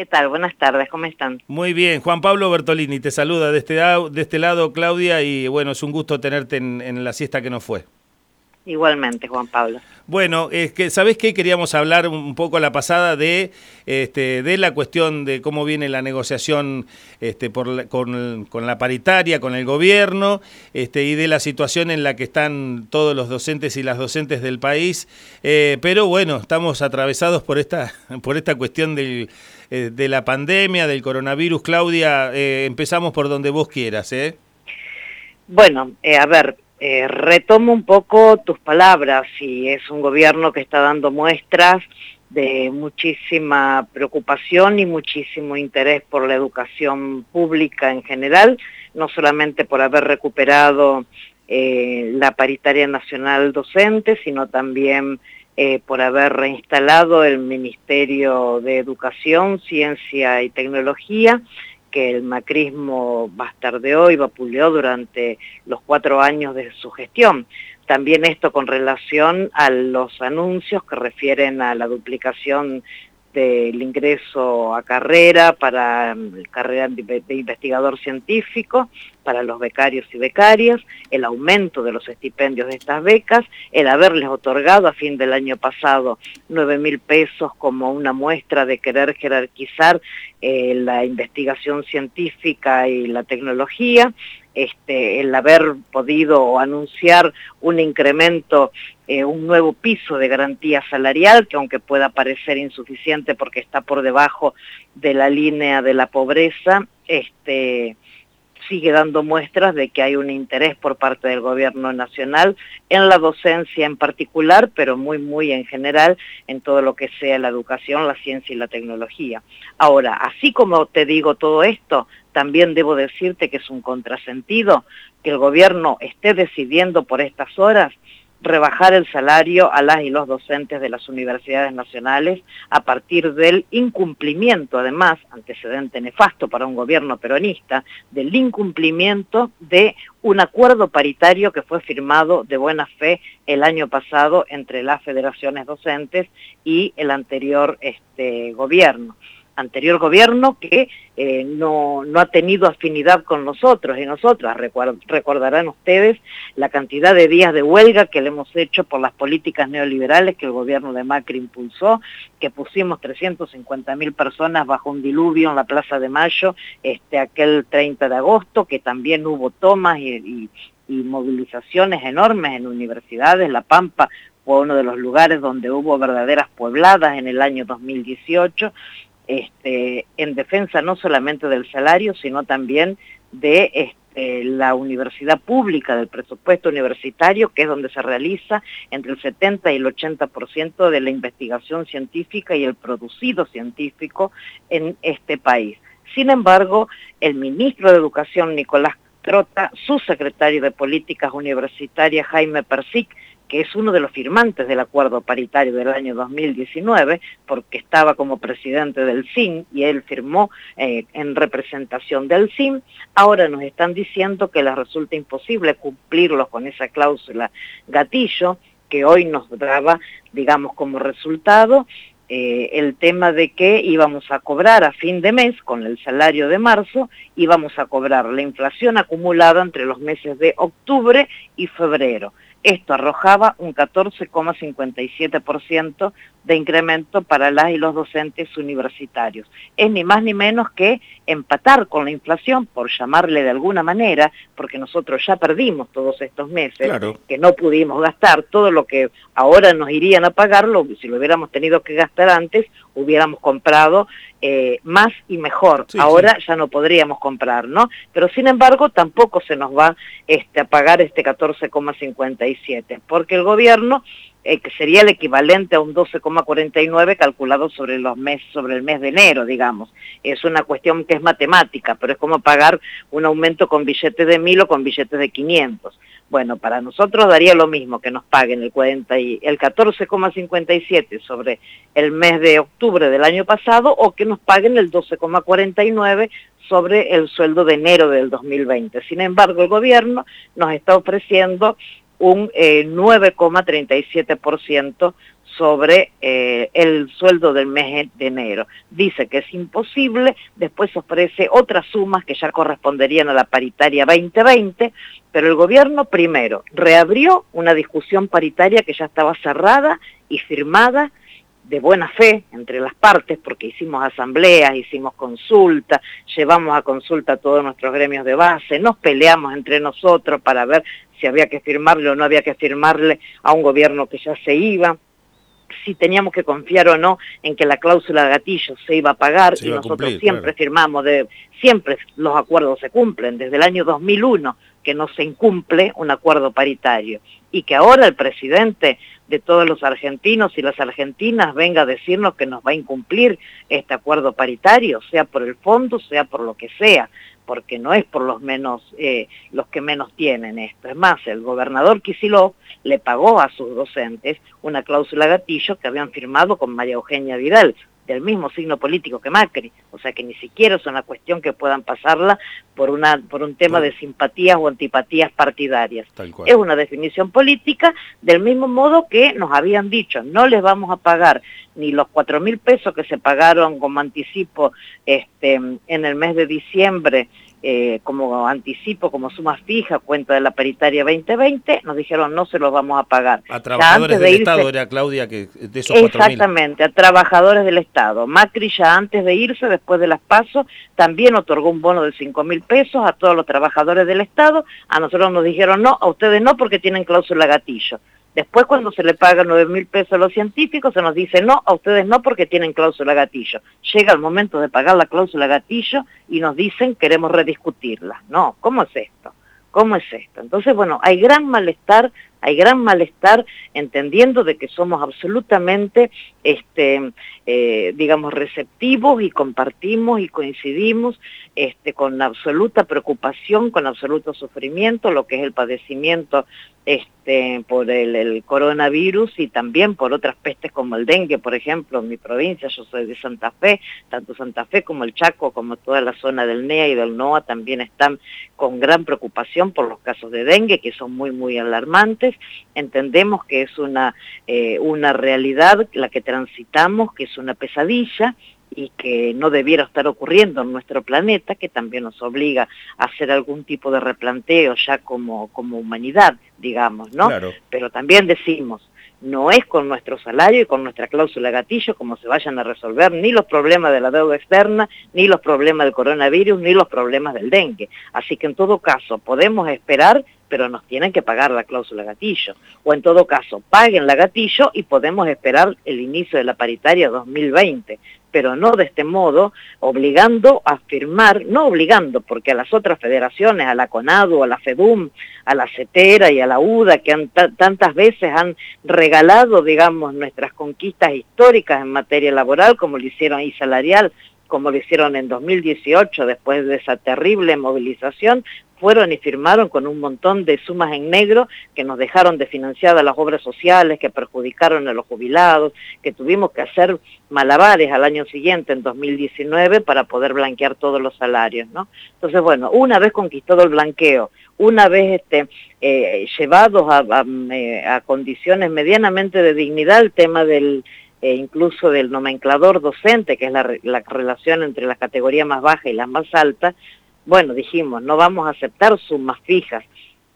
¿Qué tal? Buenas tardes, ¿cómo están? Muy bien, Juan Pablo Bertolini te saluda de este, de este lado, Claudia, y bueno, es un gusto tenerte en, la siesta que nos fue. Igualmente, Juan Pablo. Bueno, es que, ¿sabés qué? Queríamos hablar un poco a la pasada de, este, de la cuestión de cómo viene la negociación este, por con, la paritaria, con el gobierno, este, y de la situación en la que están todos los docentes y las docentes del país. Eh, pero bueno, estamos atravesados por esta, por esta cuestión del eh, de la pandemia, del coronavirus. Claudia, eh, empezamos por donde vos quieras. ¿eh? Bueno, eh, a ver, retomo un poco tus palabras y es un gobierno que está dando muestras de muchísima preocupación y muchísimo interés por la educación pública en general, no solamente por haber recuperado la paritaria nacional docente, sino también eh, por haber reinstalado el Ministerio de Educación, Ciencia y Tecnología, que el macrismo bastardeó y vapuleó durante los cuatro años de su gestión. También esto con relación a los anuncios que refieren a la duplicación del ingreso a carrera para carrera de investigador científico para los becarios y becarias, el aumento de los estipendios de estas becas, el haberles otorgado a fin del año pasado 9 mil pesos como una muestra de querer jerarquizar eh, la investigación científica y la tecnología, este, el haber podido anunciar un incremento, eh, un nuevo piso de garantía salarial, que aunque pueda parecer insuficiente porque está por debajo de la línea de la pobreza, este, sigue dando muestras de que hay un interés por parte del gobierno nacional en la docencia en particular, pero muy, muy en general en todo lo que sea la educación, la ciencia y la tecnología. Ahora, así como te digo todo esto, también debo decirte que es un contrasentido que el gobierno esté decidiendo por estas horas rebajar el salario a las y los docentes de las universidades nacionales a partir del incumplimiento, además, antecedente nefasto para un gobierno peronista, del incumplimiento de un acuerdo paritario que fue firmado de buena fe el año pasado entre las federaciones docentes y el anterior este, gobierno anterior gobierno que eh, no, no, ha tenido afinidad con nosotros y nosotras. recordarán ustedes la cantidad de días de huelga que le hemos hecho por las políticas neoliberales que el gobierno de Macri impulsó, que pusimos 350 mil personas bajo un diluvio en la Plaza de Mayo este, aquel 30 de agosto, que también hubo tomas y, y movilizaciones enormes en universidades. La Pampa fue uno de los lugares donde hubo verdaderas puebladas en el año 2018 este, en defensa no solamente del salario, sino también de este, la universidad pública, del presupuesto universitario, que es donde se realiza entre el 70 y el 80% de la investigación científica y el producido científico en este país. Sin embargo, el ministro de Educación, Nicolás Trota, su secretario de Políticas Universitarias, Jaime Persic, que es uno de los firmantes del acuerdo paritario del año 2019, porque estaba como presidente del CIN y él firmó eh, en representación del CIN, ahora nos están diciendo que les resulta imposible cumplirlos con esa cláusula gatillo, que hoy nos daba, digamos, como resultado eh, el tema de que íbamos a cobrar a fin de mes, con el salario de marzo, íbamos a cobrar la inflación acumulada entre los meses de octubre y febrero. Esto arrojaba un 14,57% de incremento para las y los docentes universitarios. Es ni más ni menos que empatar con la inflación, por llamarle de alguna manera, porque nosotros ya perdimos todos estos meses, que no pudimos gastar todo lo que ahora nos irían a pagarlo, si lo hubiéramos tenido que gastar antes, hubiéramos comprado eh, más y mejor. Ahora ya no podríamos comprar, ¿no? Pero sin embargo tampoco se nos va este, a pagar este 14,57, porque el gobierno eh, que sería el equivalente a un 12,49 calculado sobre, los meses, sobre el mes de enero, digamos. Es una cuestión que es matemática, pero es como pagar un aumento con billetes de mil o con billetes de 500. Bueno, para nosotros daría lo mismo que nos paguen el, 40 y, el 14,57 sobre el mes de octubre del año pasado o que nos paguen el 12,49 sobre el sueldo de enero del 2020. Sin embargo, el gobierno nos está ofreciendo un 9,37% eh, sobre eh, el sueldo del mes de enero. Dice que es imposible, después ofrece otras sumas que ya corresponderían a la paritaria 2020, pero el gobierno primero reabrió una discusión paritaria que ya estaba cerrada y firmada de buena fe entre las partes, porque hicimos asambleas, hicimos consulta, llevamos a consulta a todos nuestros gremios de base, nos peleamos entre nosotros para ver si había que firmarle o no había que firmarle a un gobierno que ya se iba si teníamos que confiar o no en que la cláusula de gatillo se iba a pagar y nosotros siempre firmamos, de, siempre los acuerdos se cumplen, desde el año 2001 que no se incumple un acuerdo paritario y que ahora el presidente de todos los argentinos y las argentinas venga a decirnos que nos va a incumplir este acuerdo paritario, sea por el fondo, sea por lo que sea, porque no es por los menos, eh, los que menos tienen esto. Es más, el gobernador Kisilov le pagó a sus docentes una cláusula gatillo que habían firmado con María Eugenia Vidal, del mismo signo político que Macri, o sea que ni siquiera es una cuestión que puedan pasarla por, una, por un tema de simpatías o antipatías partidarias. Es una definición política del mismo modo que nos habían dicho, no les vamos a pagar ni los cuatro mil pesos que se pagaron como anticipo este, en el mes de diciembre eh, como anticipo, como suma fija, cuenta de la paritaria 2020, nos dijeron no se los vamos a pagar. A trabajadores del Estado era Claudia que de esos Exactamente, a trabajadores del Estado. Macri ya antes de irse, después de las pasos, también otorgó un bono de 5 mil pesos a todos los trabajadores del Estado. A nosotros nos dijeron no, a ustedes no porque tienen cláusula gatillo. Después cuando se le paga 9 mil pesos a los científicos se nos dice no, a ustedes no porque tienen cláusula gatillo. Llega el momento de pagar la cláusula gatillo y nos dicen queremos rediscutirla. No, ¿cómo es esto? ¿Cómo es esto? Entonces, bueno, hay gran malestar, hay gran malestar entendiendo de que somos absolutamente, este, eh, digamos, receptivos y compartimos y coincidimos este, con absoluta preocupación, con absoluto sufrimiento, lo que es el padecimiento este, por el, coronavirus y también por otras pestes como el dengue, por ejemplo, en mi provincia, yo soy de Santa Fe, tanto Santa Fe como el Chaco, como toda la zona del NEA y del NOA también están con gran preocupación por los casos de dengue, que son muy, muy alarmantes. Entendemos que es una, eh, una realidad la que transitamos, que es una pesadilla, y que no debiera estar ocurriendo en nuestro planeta, que también nos obliga a hacer algún tipo de replanteo ya como, como humanidad, digamos, ¿no? Pero también decimos, no es con nuestro salario y con nuestra cláusula gatillo como se vayan a resolver ni los problemas de la deuda externa, ni los problemas del coronavirus, ni los problemas del dengue. Así que en todo caso podemos esperar pero nos tienen que pagar la cláusula gatillo. O en todo caso, paguen la gatillo y podemos esperar el inicio de la paritaria 2020, pero no de este modo, obligando a firmar, no obligando, porque a las otras federaciones, a la CONADU, a la FEDUM, a la CETERA y a la UDA, que han tantas veces han regalado, digamos, nuestras conquistas históricas en materia laboral, como lo hicieron y salarial, como lo hicieron en 2018 después de esa terrible movilización, fueron y firmaron con un montón de sumas en negro que nos dejaron de financiadas las obras sociales, que perjudicaron a los jubilados, que tuvimos que hacer malabares al año siguiente, en 2019, para poder blanquear todos los salarios, ¿no? Entonces, bueno, una vez conquistado el blanqueo, una vez este, eh, llevados eh, a, condiciones medianamente de dignidad el tema del eh, incluso del nomenclador docente, que es la, la, relación entre la categoría más baja y la más alta, bueno, dijimos, no vamos a aceptar sumas fijas.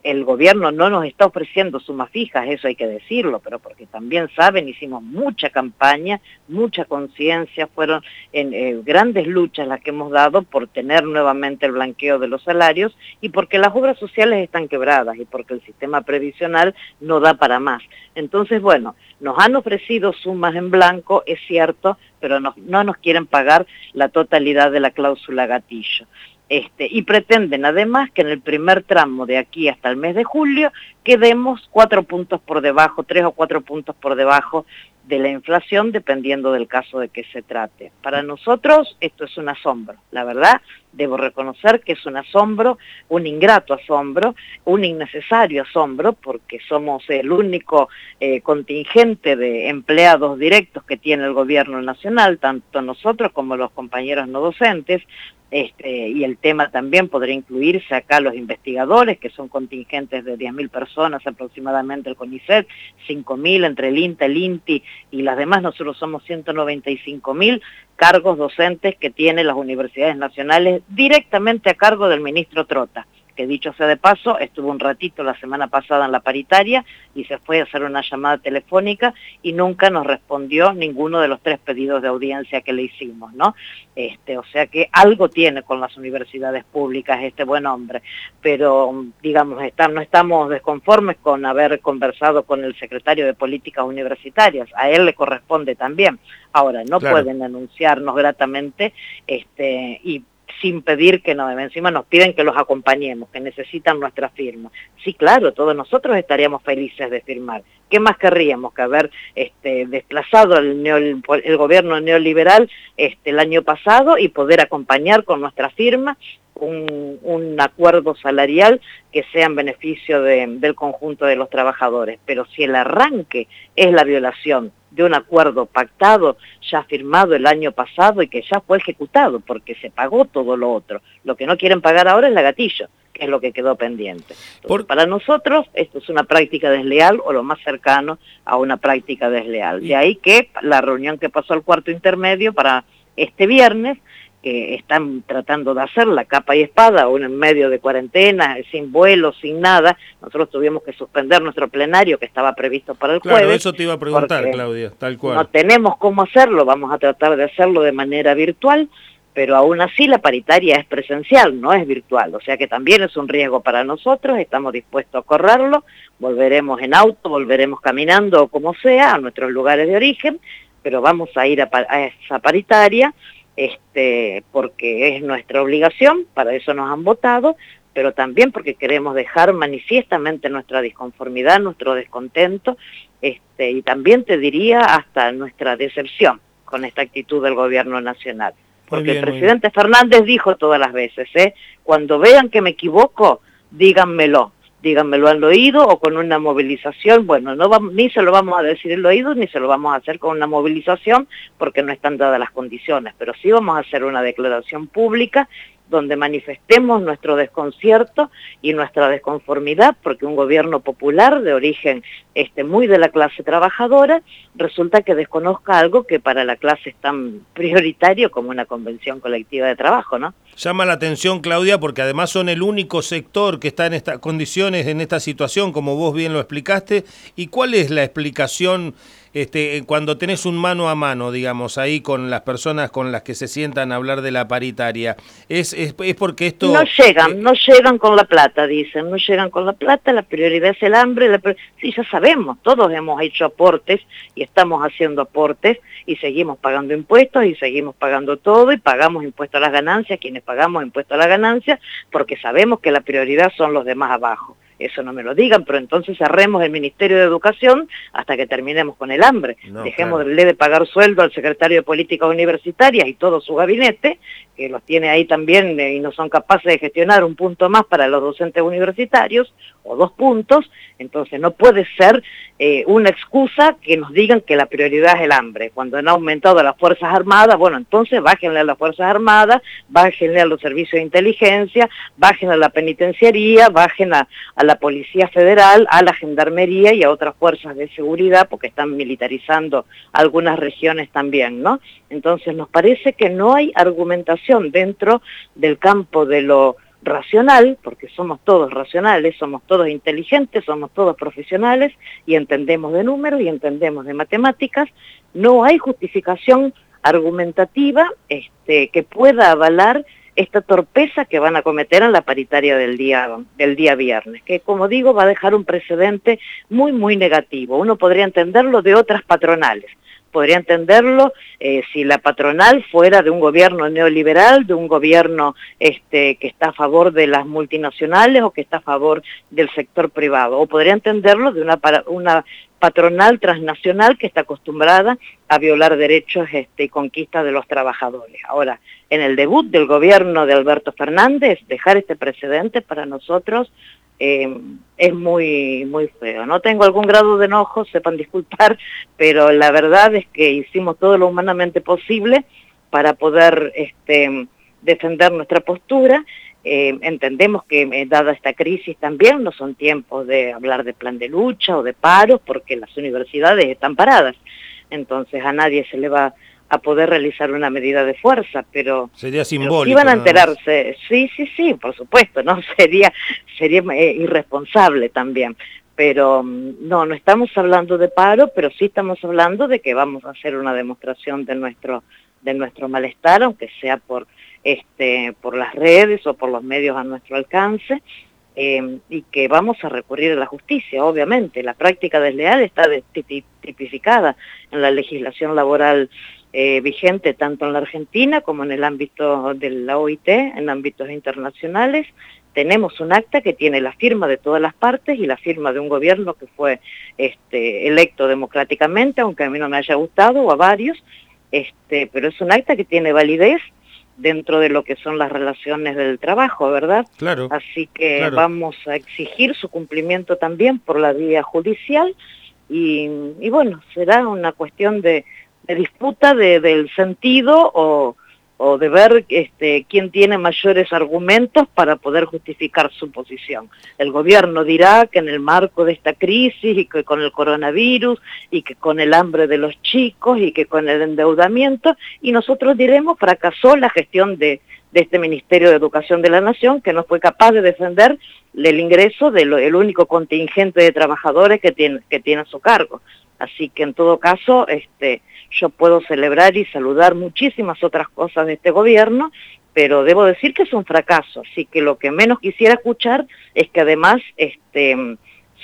El gobierno no nos está ofreciendo sumas fijas, eso hay que decirlo, pero porque también saben, hicimos mucha campaña, mucha conciencia, fueron en, eh, grandes luchas las que hemos dado por tener nuevamente el blanqueo de los salarios y porque las obras sociales están quebradas y porque el sistema previsional no da para más. Entonces, bueno, nos han ofrecido sumas en blanco, es cierto, pero no, no nos quieren pagar la totalidad de la cláusula gatillo. Este, y pretenden además que en el primer tramo de aquí hasta el mes de julio quedemos cuatro puntos por debajo, tres o cuatro puntos por debajo de la inflación, dependiendo del caso de que se trate. Para nosotros esto es un asombro, la verdad, debo reconocer que es un asombro, un ingrato asombro, un innecesario asombro, porque somos el único eh, contingente de empleados directos que tiene el gobierno nacional, tanto nosotros como los compañeros no docentes, este, y el tema también podría incluirse acá los investigadores, que son contingentes de 10.000 personas aproximadamente el CONICET, 5.000 entre el INTA, el INTI y las demás, nosotros somos 195.000 cargos docentes que tienen las universidades nacionales directamente a cargo del ministro Trota que dicho sea de paso, estuvo un ratito la semana pasada en la paritaria y se fue a hacer una llamada telefónica y nunca nos respondió ninguno de los tres pedidos de audiencia que le hicimos, ¿no? Este, o sea que algo tiene con las universidades públicas este buen hombre, pero digamos, no estamos desconformes con haber conversado con el secretario de Políticas Universitarias, a él le corresponde también. Ahora, no pueden anunciarnos gratamente este, y sin pedir que nos, encima nos piden que los acompañemos, que necesitan nuestra firma. Sí, claro, todos nosotros estaríamos felices de firmar. ¿Qué más querríamos que haber este, desplazado el, gobierno neoliberal este, el año pasado y poder acompañar con nuestra firma un, acuerdo salarial que sea en beneficio del conjunto de los trabajadores. Pero si el arranque es la violación de un acuerdo pactado, ya firmado el año pasado y que ya fue ejecutado, porque se pagó todo lo otro. Lo que no quieren pagar ahora es la gatillo, que es lo que quedó pendiente. Para nosotros esto es una práctica desleal o lo más cercano a una práctica desleal. De ahí que la reunión que pasó al cuarto intermedio para este viernes que están tratando de hacer la capa y espada, aún en medio de cuarentena, sin vuelo, sin nada. Nosotros tuvimos que suspender nuestro plenario que estaba previsto para el jueves. Claro, eso te iba a preguntar, Claudia, tal cual. No tenemos cómo hacerlo, vamos a tratar de hacerlo de manera virtual, pero aún así la paritaria es presencial, no es virtual, o sea que también es un riesgo para nosotros, estamos dispuestos a correrlo, volveremos en auto, volveremos caminando o como sea a nuestros lugares de origen, pero vamos a ir a, a esa paritaria este, porque es nuestra obligación, para eso nos han votado, pero también porque queremos dejar manifiestamente nuestra disconformidad, nuestro descontento, este, y también te diría hasta nuestra decepción con esta actitud del gobierno nacional. Porque el presidente Fernández dijo todas las veces, ¿eh? cuando vean que me equivoco, díganmelo, díganmelo al oído o con una movilización, bueno, ni se lo vamos a decir el oído ni se lo vamos a hacer con una movilización porque no están dadas las condiciones, pero sí vamos a hacer una declaración pública donde manifestemos nuestro desconcierto y nuestra desconformidad porque un gobierno popular de origen este, muy de la clase trabajadora resulta que desconozca algo que para la clase es tan prioritario como una convención colectiva de trabajo, ¿no? Llama la atención, Claudia, porque además son el único sector que está en estas condiciones, en esta situación, como vos bien lo explicaste. ¿Y cuál es la explicación este, cuando tenés un mano a mano, digamos, ahí con las personas con las que se sientan a hablar de la paritaria? ¿Es, es, porque esto...? No llegan, eh, no llegan con la plata, dicen, no llegan con la plata, la prioridad es el hambre. La Sí, ya sabemos, todos hemos hecho aportes y estamos haciendo aportes y seguimos pagando impuestos y seguimos pagando todo y pagamos impuestos a las ganancias, quienes pagamos impuestos a la ganancia, porque sabemos que la prioridad son los demás abajo eso no me lo digan, pero entonces cerremos el Ministerio de Educación hasta que terminemos con el hambre. Dejemos de pagar sueldo al secretario de Políticas Universitarias y todo su gabinete, que los tiene ahí también eh, y no son capaces de gestionar un punto más para los docentes universitarios, o dos puntos, entonces no puede ser eh, una excusa que nos digan que la prioridad es el hambre. Cuando han aumentado las Fuerzas Armadas, bueno, entonces bájenle a las Fuerzas Armadas, bájenle a los servicios de inteligencia, bajen a la penitenciaría, bajen a, a la Policía Federal, a la Gendarmería y a otras fuerzas de seguridad, porque están militarizando algunas regiones también, ¿no? Entonces nos parece que no hay argumentación dentro del campo de lo racional, porque somos todos racionales, somos todos inteligentes, somos todos profesionales y entendemos de números y entendemos de matemáticas, no hay justificación argumentativa este, que pueda avalar esta torpeza que van a cometer en la paritaria del día, del día viernes, que como digo va a dejar un precedente muy, muy negativo. Uno podría entenderlo de otras patronales, podría entenderlo eh, si la patronal fuera de un gobierno neoliberal, de un gobierno este, que está a favor de las multinacionales o que está a favor del sector privado. O podría entenderlo de una, patronal transnacional que está acostumbrada a violar derechos este, y conquistas de los trabajadores. Ahora, en el debut del gobierno de Alberto Fernández, dejar este precedente para nosotros eh, es muy, muy feo. No tengo algún grado de enojo, sepan disculpar, pero la verdad es que hicimos todo lo humanamente posible para poder este, defender nuestra postura. Eh, entendemos que eh, dada esta crisis también no son tiempos de hablar de plan de lucha o de paros porque las universidades están paradas. Entonces a nadie se le va a poder realizar una medida de fuerza, pero sería simbólico. Iban a enterarse, sí, sí, sí, por supuesto, no sería sería eh, irresponsable también, pero mm, no, no estamos hablando de paro, pero sí estamos hablando de que vamos a hacer una demostración de nuestro de nuestro malestar, aunque sea por este por las redes o por los medios a nuestro alcance. Eh, y que vamos a recurrir a la justicia, obviamente. La práctica desleal está tipificada en la legislación laboral eh, vigente tanto en la Argentina como en el ámbito de la OIT, en ámbitos internacionales. Tenemos un acta que tiene la firma de todas las partes y la firma de un gobierno que fue este, electo democráticamente, aunque a mí no me haya gustado, o a varios, este, pero es un acta que tiene validez dentro de lo que son las relaciones del trabajo, ¿verdad? Claro. Así que vamos a exigir su cumplimiento también por la vía judicial y bueno, será una cuestión de, de disputa de, del sentido o, de ver este, quién tiene mayores argumentos para poder justificar su posición. El gobierno dirá que en el marco de esta crisis y que con el coronavirus y que con el hambre de los chicos y que con el endeudamiento y nosotros diremos fracasó la gestión de, de este Ministerio de Educación de la Nación que no fue capaz de defender el ingreso del único contingente de trabajadores que tiene, que tiene a su cargo. Así que en todo caso, este, yo puedo celebrar y saludar muchísimas otras cosas de este gobierno, pero debo decir que es un fracaso, así que lo que menos quisiera escuchar es que además este,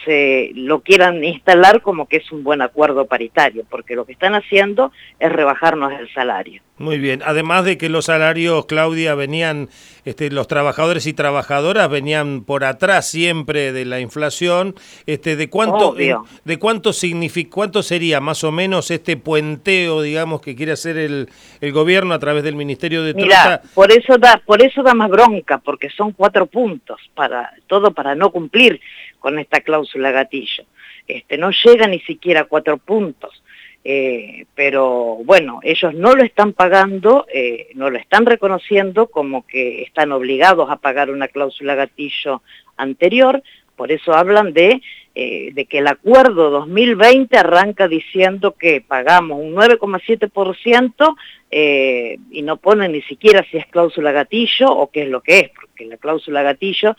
se lo quieran instalar como que es un buen acuerdo paritario, porque lo que están haciendo es rebajarnos el salario. Muy bien, además de que los salarios, Claudia, venían, este, los trabajadores y trabajadoras venían por atrás siempre de la inflación, este, ¿de cuánto, de cuánto significa, cuánto sería más o menos este puenteo, digamos, que quiere hacer el, el gobierno a través del Ministerio de Mira, por eso da, por eso da más bronca, porque son cuatro puntos, para, todo para no cumplir con esta cláusula gatillo. Este, no llega ni siquiera a cuatro puntos. Eh, pero bueno, ellos no lo están pagando, eh, no lo están reconociendo como que están obligados a pagar una cláusula gatillo anterior, por eso hablan de, eh, de que el acuerdo 2020 arranca diciendo que pagamos un 9,7% y no ponen ni siquiera si es cláusula gatillo o qué es lo que es, porque la cláusula gatillo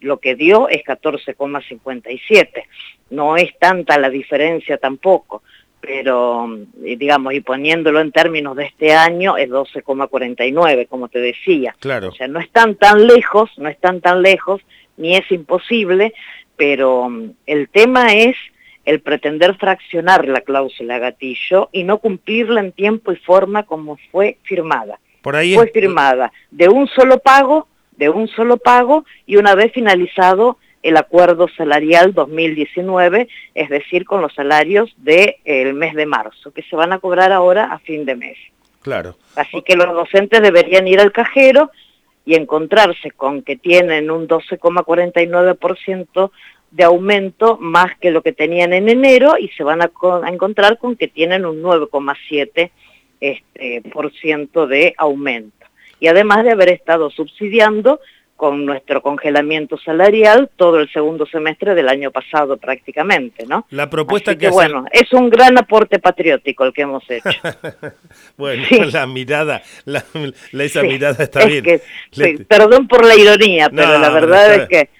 lo que dio es 14,57, no es tanta la diferencia tampoco pero eh, digamos, y poniéndolo en términos de este año, es 12,49, como te decía. Claro. O sea, no están tan lejos, no están tan lejos, ni es imposible, pero mm, el tema es el pretender fraccionar la cláusula gatillo y no cumplirla en tiempo y forma como fue firmada. Por ahí fue firmada de un solo pago, de un solo pago, y una vez finalizado el acuerdo salarial 2019, es decir, con los salarios del mes de marzo, que se van a cobrar ahora a fin de mes. Claro. Así que los docentes deberían ir al cajero y encontrarse con que tienen un 12,49% de aumento más que lo que tenían en enero y se van a, encontrar con que tienen un 9,7% este, por ciento de aumento. Y además de haber estado subsidiando con nuestro congelamiento salarial todo el segundo semestre del año pasado prácticamente, ¿no? La propuesta que, bueno, es un gran aporte patriótico el que hemos hecho. bueno, la mirada, la, esa mirada está bien. perdón por la ironía, pero la verdad es que...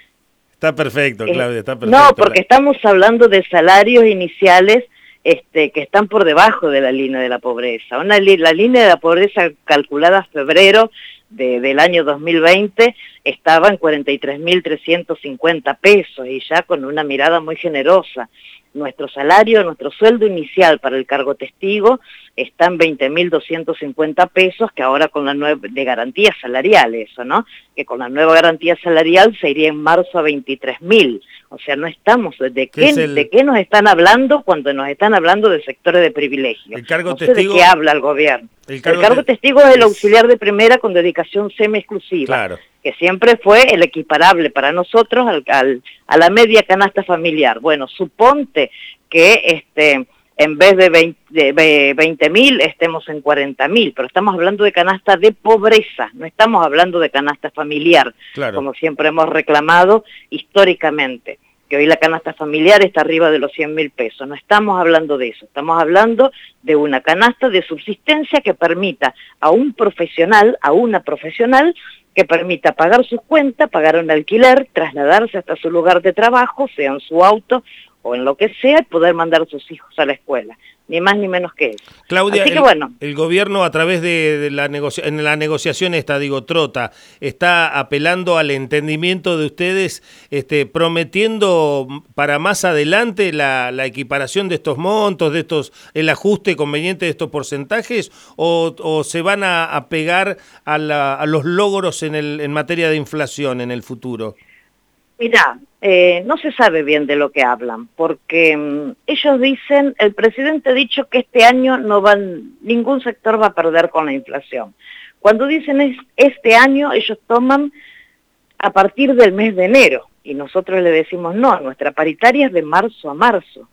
Está perfecto, Claudia, está perfecto. No, porque estamos hablando de salarios iniciales este, que están por debajo de la línea de la pobreza. Una, la línea de la pobreza calculada a febrero del año 2020 estaba en 43.350 pesos y ya con una mirada muy generosa nuestro salario, nuestro sueldo inicial para el cargo testigo está en 20.250 pesos, que ahora con la nueva, de garantía salarial eso, ¿no? Que con la nueva garantía salarial se iría en marzo a 23.000. O sea, no estamos, ¿de qué, ¿de qué nos están hablando cuando nos están hablando de sectores de privilegio? El cargo testigo... ¿De qué habla el gobierno? El cargo, testigo es el auxiliar de primera con dedicación semi-exclusiva. Claro que siempre fue el equiparable para nosotros al, a la media canasta familiar. Bueno, suponte que este, en vez de 20 mil estemos en 40 mil, pero estamos hablando de canasta de pobreza, no estamos hablando de canasta familiar, como siempre hemos reclamado históricamente que hoy la canasta familiar está arriba de los 100 mil pesos. No estamos hablando de eso, estamos hablando de una canasta de subsistencia que permita a un profesional, a una profesional, que permita pagar sus cuentas, pagar un alquiler, trasladarse hasta su lugar de trabajo, sea en su auto o en lo que sea, y poder mandar a sus hijos a la escuela ni más ni menos que eso. Claudia, el, bueno. el, gobierno a través de, la, en la negociación esta, digo, Trota, está apelando al entendimiento de ustedes, este, prometiendo para más adelante la, equiparación de estos montos, de estos, el ajuste conveniente de estos porcentajes, o, se van a, pegar a, a, los logros en, el, en materia de inflación en el futuro? Mira, eh, no se sabe bien de lo que hablan, porque mm, ellos dicen, el presidente ha dicho que este año no van, ningún sector va a perder con la inflación. Cuando dicen es, este año, ellos toman a partir del mes de enero, y nosotros le decimos no, nuestra paritaria es de marzo a marzo.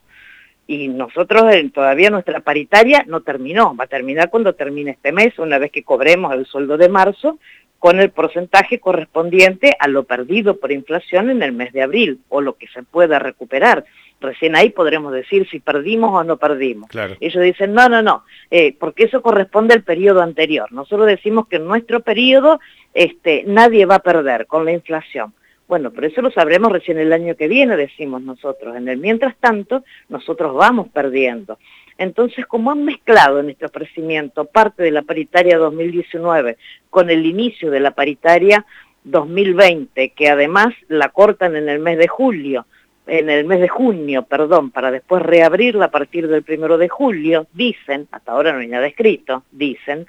Y nosotros todavía nuestra paritaria no terminó, va a terminar cuando termine este mes, una vez que cobremos el sueldo de marzo, con el porcentaje correspondiente a lo perdido por inflación en el mes de abril o lo que se pueda recuperar. Recién ahí podremos decir si perdimos o no perdimos. Ellos dicen, no, no, no, eh, porque eso corresponde al periodo anterior. Nosotros decimos que en nuestro periodo este, nadie va a perder con la inflación. Bueno, pero eso lo sabremos recién el año que viene, decimos nosotros. En el mientras tanto, nosotros vamos perdiendo. Entonces, como han mezclado en este ofrecimiento parte de la paritaria 2019 con el inicio de la paritaria 2020, que además la cortan en el mes de julio, en el mes de junio, perdón, para después reabrirla a partir del primero de julio, dicen, hasta ahora no hay nada escrito, dicen,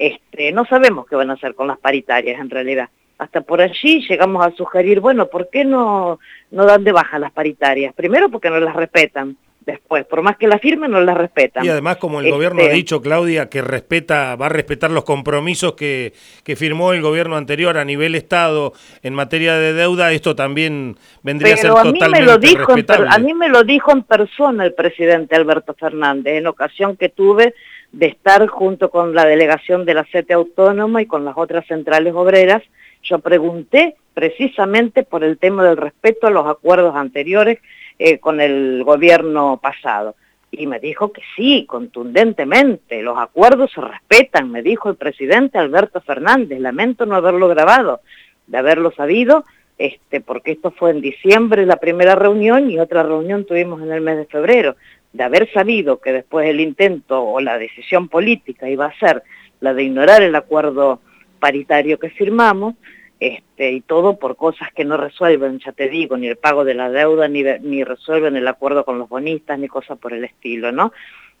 este, no sabemos qué van a hacer con las paritarias en realidad. Hasta por allí llegamos a sugerir, bueno, ¿por qué no, no dan de baja las paritarias? Primero porque no las respetan después. Por más que la firmen, no la respetan. Y además, como el gobierno ha este, dicho, Claudia, que respeta, va a respetar los compromisos que, que firmó el gobierno anterior a nivel Estado en materia de deuda, esto también vendría a ser a totalmente me lo dijo A mí me lo dijo en persona el presidente Alberto Fernández, en ocasión que tuve de estar junto con la delegación de la CETE Autónoma y con las otras centrales obreras, yo pregunté precisamente por el tema del respeto a los acuerdos anteriores eh, con el gobierno pasado. Y me dijo que sí, contundentemente, los acuerdos se respetan, me dijo el presidente Alberto Fernández, lamento no haberlo grabado, de haberlo sabido, este, porque esto fue en diciembre la primera reunión y otra reunión tuvimos en el mes de febrero, de haber sabido que después el intento o la decisión política iba a ser la de ignorar el acuerdo paritario que firmamos, este, y todo por cosas que no resuelven, ya te digo, ni el pago de la deuda, ni, ni resuelven el acuerdo con los bonistas, ni cosas por el estilo, ¿no?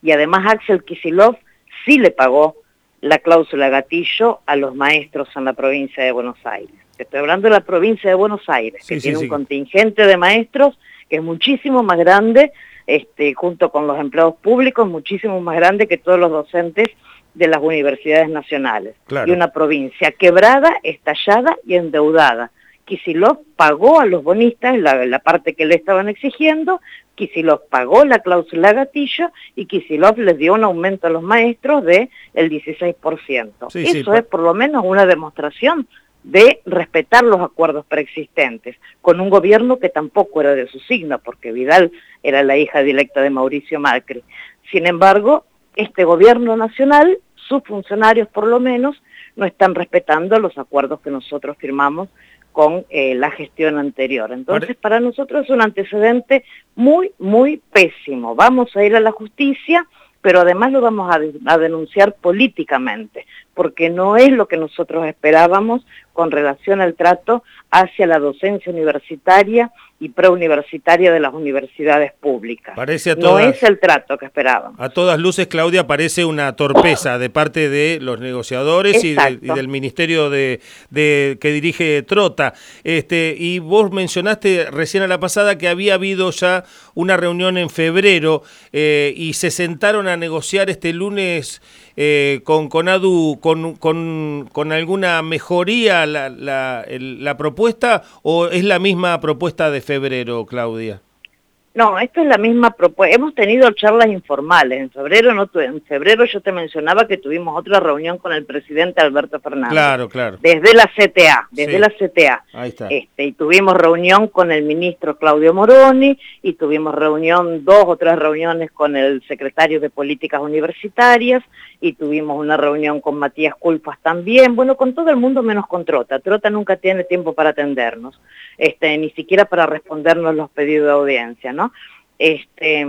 Y además Axel Kisilov sí le pagó la cláusula gatillo a los maestros en la provincia de Buenos Aires. Estoy hablando de la provincia de Buenos Aires, que tiene un contingente de maestros que es muchísimo más grande, este, junto con los empleados públicos, muchísimo más grande que todos los docentes de las universidades nacionales. Y una provincia quebrada, estallada y endeudada. Kisilov pagó a los bonistas la, la, parte que le estaban exigiendo, Kisilov pagó la cláusula gatillo y Kisilov les dio un aumento a los maestros del el 16%. Eso es por lo menos una demostración de respetar los acuerdos preexistentes, con un gobierno que tampoco era de su signo, porque Vidal era la hija directa de Mauricio Macri. Sin embargo, este gobierno nacional sus funcionarios por lo menos no están respetando los acuerdos que nosotros firmamos con eh, la gestión anterior. Entonces, para nosotros es un antecedente muy, muy pésimo. Vamos a ir a la justicia, pero además lo vamos a, denunciar políticamente, porque no es lo que nosotros esperábamos con relación al trato hacia la docencia universitaria y preuniversitaria de las universidades públicas. Parece no es el trato que esperábamos. A todas luces, Claudia, parece una torpeza de parte de los negociadores y, del ministerio de, que dirige Trota. Este, y vos mencionaste recién a la pasada que había habido ya una reunión en febrero eh, y se sentaron a negociar este lunes eh, con Conadu con, con, con alguna mejoría la, la, la propuesta o es la misma propuesta de febrero, Claudia? No, esto es la misma propuesta. Hemos tenido charlas informales. En febrero, no en febrero yo te mencionaba que tuvimos otra reunión con el presidente Alberto Fernández. Claro, claro. Desde la CTA, desde la CTA. Ahí está. Este, y tuvimos reunión con el ministro Claudio Moroni y tuvimos reunión, dos o tres reuniones con el secretario de Políticas Universitarias y tuvimos una reunión con Matías Culpas también, bueno, con todo el mundo menos con Trota. Trota nunca tiene tiempo para atendernos, este, ni siquiera para respondernos los pedidos de audiencia, ¿no? Este,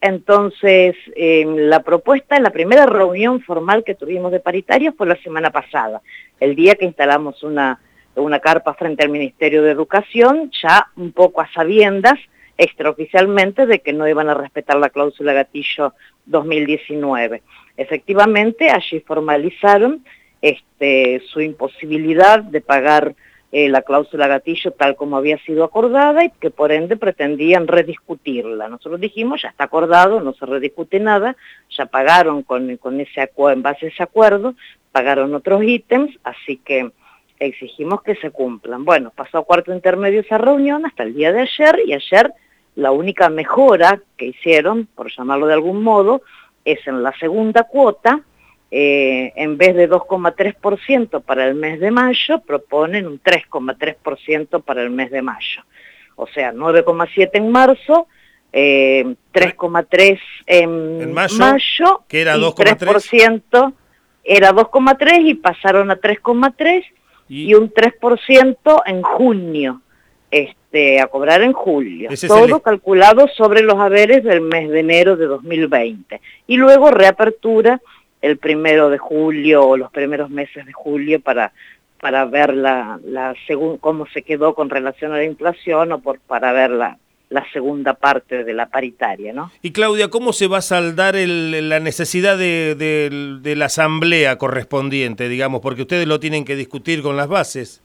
entonces, em, la propuesta, la primera reunión formal que tuvimos de paritaria fue la semana pasada, el día que instalamos una, una carpa frente al Ministerio de Educación, ya un poco a sabiendas, extraoficialmente, de que no iban a respetar la cláusula gatillo 2019. Efectivamente, allí formalizaron este, su imposibilidad de pagar eh, la cláusula gatillo tal como había sido acordada y que por ende pretendían rediscutirla. Nosotros dijimos, ya está acordado, no se rediscute nada, ya pagaron con, con ese en base a ese acuerdo, pagaron otros ítems, así que exigimos que se cumplan. Bueno, pasó a cuarto intermedio esa reunión hasta el día de ayer y ayer la única mejora que hicieron, por llamarlo de algún modo, es en la segunda cuota, eh, en vez de 2,3% para el mes de mayo, proponen un 3,3% para el mes de mayo. O sea, 9,7 en marzo, 3,3 eh, en, mayo, que era 2,3%, era 2,3 y pasaron a 3,3 y un 3% en junio este, a cobrar en julio. Todo calculado sobre los haberes del mes de enero de 2020. Y luego reapertura el primero de julio o los primeros meses de julio para, para ver la, la según cómo se quedó con relación a la inflación o por, para ver la, la segunda parte de la paritaria, ¿no? Y Claudia, ¿cómo se va a saldar la necesidad de, de, la asamblea correspondiente, digamos, porque ustedes lo tienen que discutir con las bases?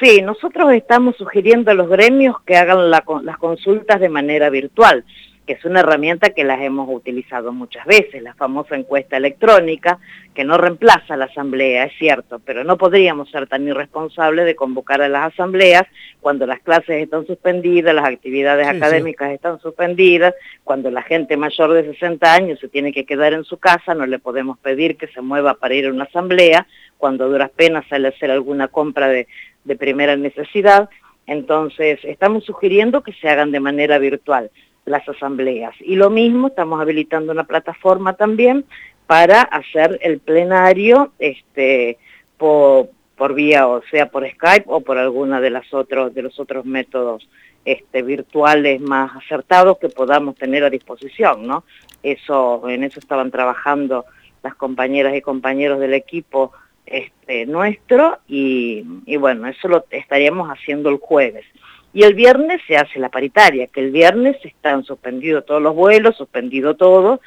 Sí, nosotros estamos sugiriendo a los gremios que hagan las consultas de manera virtual, que es una herramienta que las hemos utilizado muchas veces, la famosa encuesta electrónica, que no reemplaza a la asamblea, es cierto, pero no podríamos ser tan irresponsables de convocar a las asambleas cuando las clases están suspendidas, las actividades académicas están suspendidas, cuando la gente mayor de 60 años se tiene que quedar en su casa, no le podemos pedir que se mueva para ir a una asamblea, cuando duras penas sale a hacer alguna compra de, de primera necesidad. Entonces, estamos sugiriendo que se hagan de manera virtual las asambleas. Y lo mismo, estamos habilitando una plataforma también para hacer el plenario este, por, por vía, o sea, por Skype o por alguna de, las otros, de los otros métodos este, virtuales más acertados que podamos tener a disposición, ¿no? Eso, en eso estaban trabajando las compañeras y compañeros del equipo este, nuestro y, bueno, eso lo estaríamos haciendo el jueves. Y el viernes se hace la paritaria, que el viernes están suspendidos todos los vuelos, suspendido todo,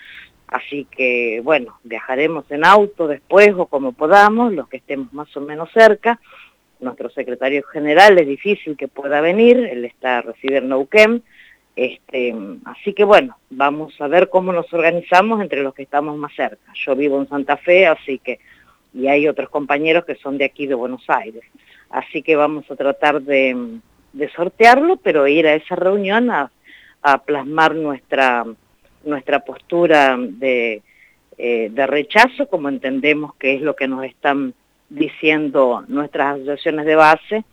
así que bueno, viajaremos en auto después o como podamos, los que estemos más o menos cerca. Nuestro secretario general es difícil que pueda venir, él está a recibir Neuquén, este, así que bueno, vamos a ver cómo nos organizamos entre los que estamos más cerca. Yo vivo en Santa Fe, así que y hay otros compañeros que son de aquí de Buenos Aires. Así que vamos a tratar de, sortearlo, pero ir a esa reunión a, plasmar nuestra, nuestra postura de, eh, de rechazo, como entendemos que es lo que nos están diciendo nuestras asociaciones de base,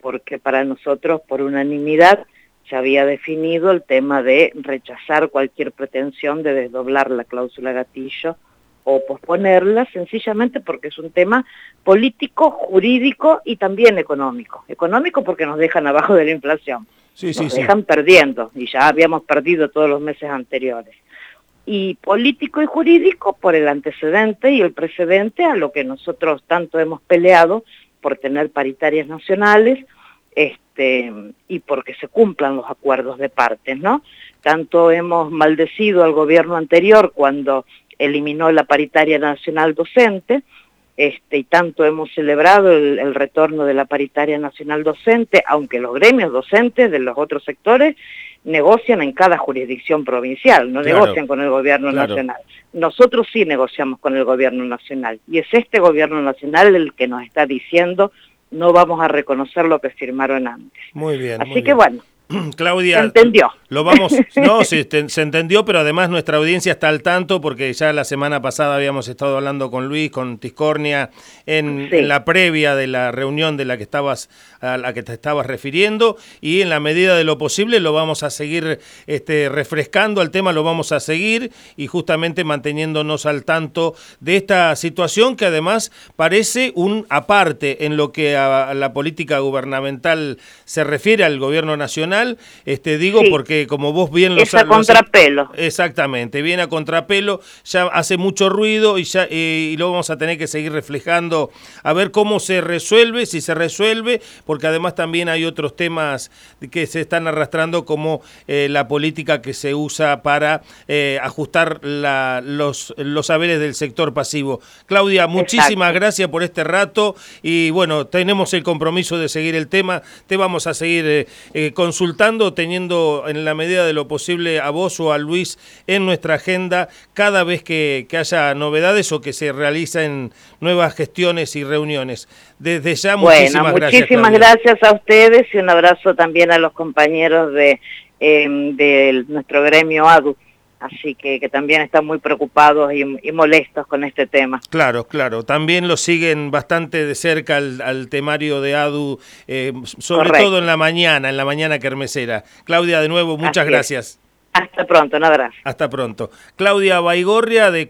porque para nosotros, por unanimidad, se había definido el tema de rechazar cualquier pretensión de desdoblar la cláusula gatillo o posponerla sencillamente porque es un tema político, jurídico y también económico. Económico porque nos dejan abajo de la inflación. nos dejan perdiendo y ya habíamos perdido todos los meses anteriores. y político y jurídico por el antecedente y el precedente a lo que nosotros tanto hemos peleado por tener paritarias nacionales este, y porque se cumplan los acuerdos de partes, ¿no? Tanto hemos maldecido al gobierno anterior cuando eliminó la paritaria nacional docente, este, y tanto hemos celebrado el, retorno de la paritaria nacional docente, aunque los gremios docentes de los otros sectores negocian en cada jurisdicción provincial, no negocian con el gobierno nacional. Nosotros sí negociamos con el gobierno nacional, y es este gobierno nacional el que nos está diciendo no vamos a reconocer lo que firmaron antes. Muy bien. Así que bueno, Claudia, se entendió. Lo vamos, no, se, se, entendió, pero además nuestra audiencia está al tanto porque ya la semana pasada habíamos estado hablando con Luis, con Tiscornia, en, la previa de la reunión de la que estabas, a la que te estabas refiriendo, y en la medida de lo posible lo vamos a seguir este, refrescando al tema, lo vamos a seguir y justamente manteniéndonos al tanto de esta situación que además parece un aparte en lo que a la política gubernamental se refiere al gobierno nacional este, digo porque como vos bien lo sabes... a contrapelo. exactamente, viene a contrapelo, ya hace mucho ruido y, ya, eh, y lo vamos a tener que seguir reflejando a ver cómo se resuelve, si se resuelve, porque además también hay otros temas que se están arrastrando como eh, la política que se usa para eh, ajustar la, los, los saberes del sector pasivo. Claudia, muchísimas gracias por este rato y bueno, tenemos el compromiso de seguir el tema, te vamos a seguir consultando teniendo en la medida de lo posible a vos o a Luis en nuestra agenda cada vez que, haya novedades o que se realicen nuevas gestiones y reuniones. Desde ya, muchísimas gracias. Muchísimas gracias a ustedes y un abrazo también a los compañeros de, em, de nuestro gremio ADU así que, que, también están muy preocupados y, molestos con este tema. Claro, claro, también lo siguen bastante de cerca al, temario de ADU, eh, sobre todo en la mañana, en la mañana kermesera. Claudia, de nuevo, muchas gracias. Hasta pronto, un abrazo. Hasta pronto. Claudia Baigorria de